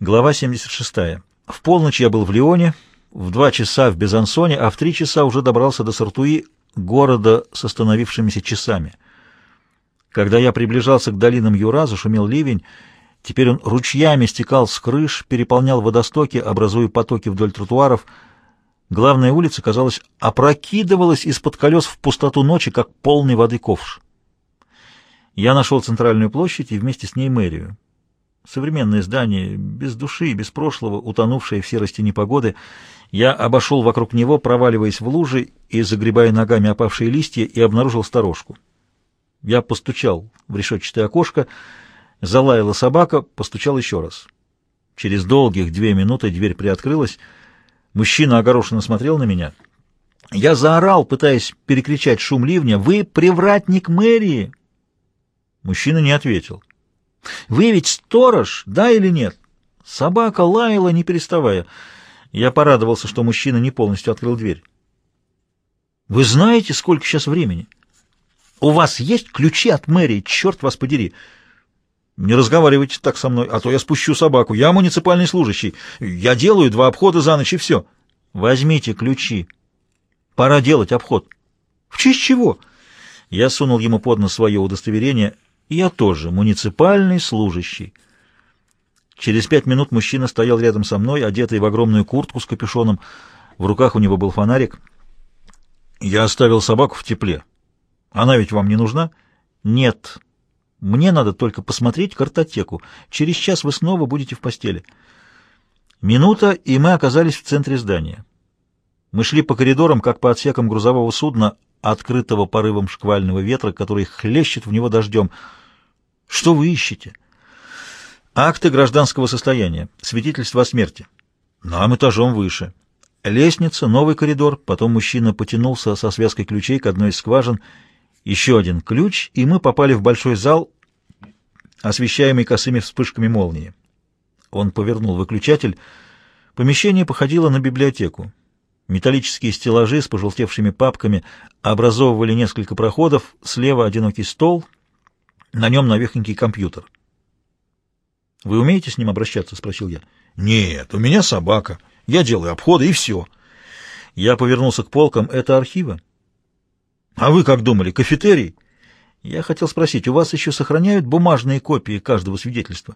Глава 76. В полночь я был в Лионе, в два часа в Безансоне, а в три часа уже добрался до Сартуи, города с остановившимися часами. Когда я приближался к долинам Юра, зашумел ливень. Теперь он ручьями стекал с крыш, переполнял водостоки, образуя потоки вдоль тротуаров. Главная улица, казалось, опрокидывалась из-под колес в пустоту ночи, как полный воды ковш. Я нашел центральную площадь и вместе с ней мэрию. Современное здание, без души, без прошлого, утонувшее в серости непогоды. Я обошел вокруг него, проваливаясь в лужи и загребая ногами опавшие листья, и обнаружил сторожку. Я постучал в решетчатое окошко, залаяла собака, постучал еще раз. Через долгих две минуты дверь приоткрылась. Мужчина огорошенно смотрел на меня. Я заорал, пытаясь перекричать шум ливня. «Вы привратник мэрии!» Мужчина не ответил. «Вы ведь сторож, да или нет?» Собака лаяла, не переставая. Я порадовался, что мужчина не полностью открыл дверь. «Вы знаете, сколько сейчас времени? У вас есть ключи от мэрии, черт вас подери!» «Не разговаривайте так со мной, а то я спущу собаку. Я муниципальный служащий. Я делаю два обхода за ночь, и все». «Возьмите ключи. Пора делать обход». «В честь чего?» Я сунул ему под нос свое удостоверение — я тоже, муниципальный служащий. Через пять минут мужчина стоял рядом со мной, одетый в огромную куртку с капюшоном. В руках у него был фонарик. Я оставил собаку в тепле. Она ведь вам не нужна? Нет. Мне надо только посмотреть картотеку. Через час вы снова будете в постели. Минута, и мы оказались в центре здания. Мы шли по коридорам, как по отсекам грузового судна, открытого порывом шквального ветра, который хлещет в него дождем — что вы ищете? Акты гражданского состояния, свидетельство о смерти. Нам этажом выше. Лестница, новый коридор, потом мужчина потянулся со связкой ключей к одной из скважин. Еще один ключ, и мы попали в большой зал, освещаемый косыми вспышками молнии. Он повернул выключатель. Помещение походило на библиотеку. Металлические стеллажи с пожелтевшими папками образовывали несколько проходов, слева одинокий стол — на нем новехонький компьютер. «Вы умеете с ним обращаться?» — спросил я. «Нет, у меня собака. Я делаю обходы, и все». Я повернулся к полкам. «Это архивы?» «А вы как думали, кафетерий?» Я хотел спросить, у вас еще сохраняют бумажные копии каждого свидетельства?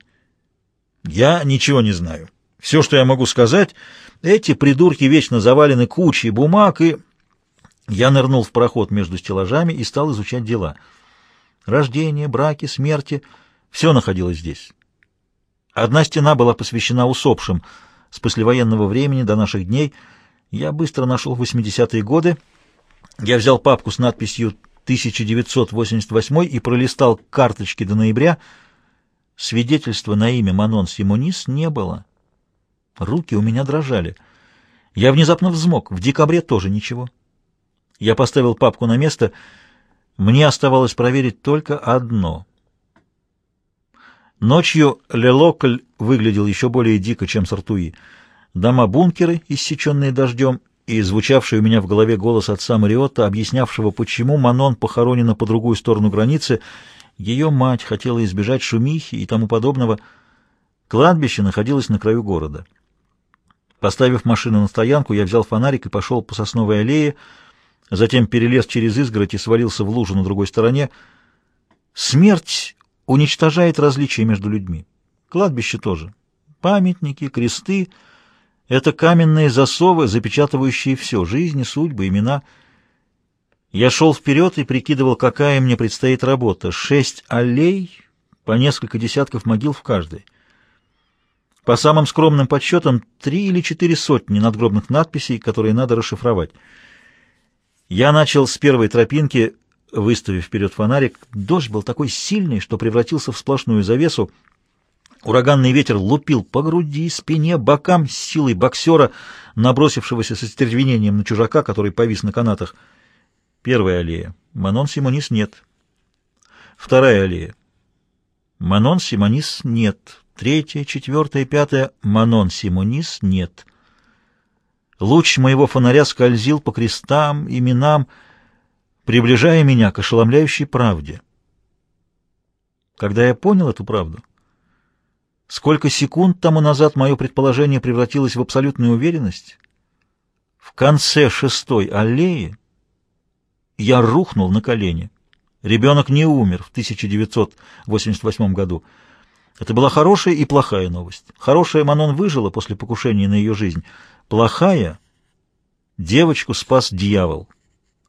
Я ничего не знаю. Все, что я могу сказать, эти придурки вечно завалены кучей бумаг, и... Я нырнул в проход между стеллажами и стал изучать дела — Рождение, браки, смерти — все находилось здесь. Одна стена была посвящена усопшим с послевоенного времени до наших дней. Я быстро нашел 80-е годы. Я взял папку с надписью 1988 и пролистал карточки до ноября. Свидетельства на имя Манон Симонис не было. Руки у меня дрожали. Я внезапно взмок. В декабре тоже ничего. Я поставил папку на место мне оставалось проверить только одно. Ночью Лелокль выглядел еще более дико, чем Сартуи. Дома-бункеры, иссеченные дождем, и звучавший у меня в голове голос отца Мариотта, объяснявшего, почему Манон похоронена по другую сторону границы, ее мать хотела избежать шумихи и тому подобного. Кладбище находилось на краю города. Поставив машину на стоянку, я взял фонарик и пошел по сосновой аллее, затем перелез через изгородь и свалился в лужу на другой стороне. Смерть уничтожает различия между людьми. Кладбище тоже. Памятники, кресты — это каменные засовы, запечатывающие все — жизни, судьбы, имена. Я шел вперед и прикидывал, какая мне предстоит работа. Шесть аллей, по несколько десятков могил в каждой. По самым скромным подсчетам, три или четыре сотни надгробных надписей, которые надо расшифровать — я начал с первой тропинки, выставив вперед фонарик. Дождь был такой сильный, что превратился в сплошную завесу. Ураганный ветер лупил по груди, спине, бокам с силой боксера, набросившегося со стервенением на чужака, который повис на канатах. Первая аллея. Манон Симонис нет. Вторая аллея. Манон Симонис нет. Третья, четвертая, пятая. Манон Симонис нет. Луч моего фонаря скользил по крестам, именам, приближая меня к ошеломляющей правде. Когда я понял эту правду, Сколько секунд тому назад мое предположение превратилось в абсолютную уверенность? В конце шестой аллеи я рухнул на колени. Ребенок не умер в 1988 году. Это была хорошая и плохая новость. Хорошая Манон выжила после покушения на ее жизнь. Плохая — девочку спас дьявол.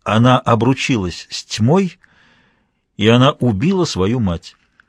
Она обручилась с тьмой, и она убила свою мать.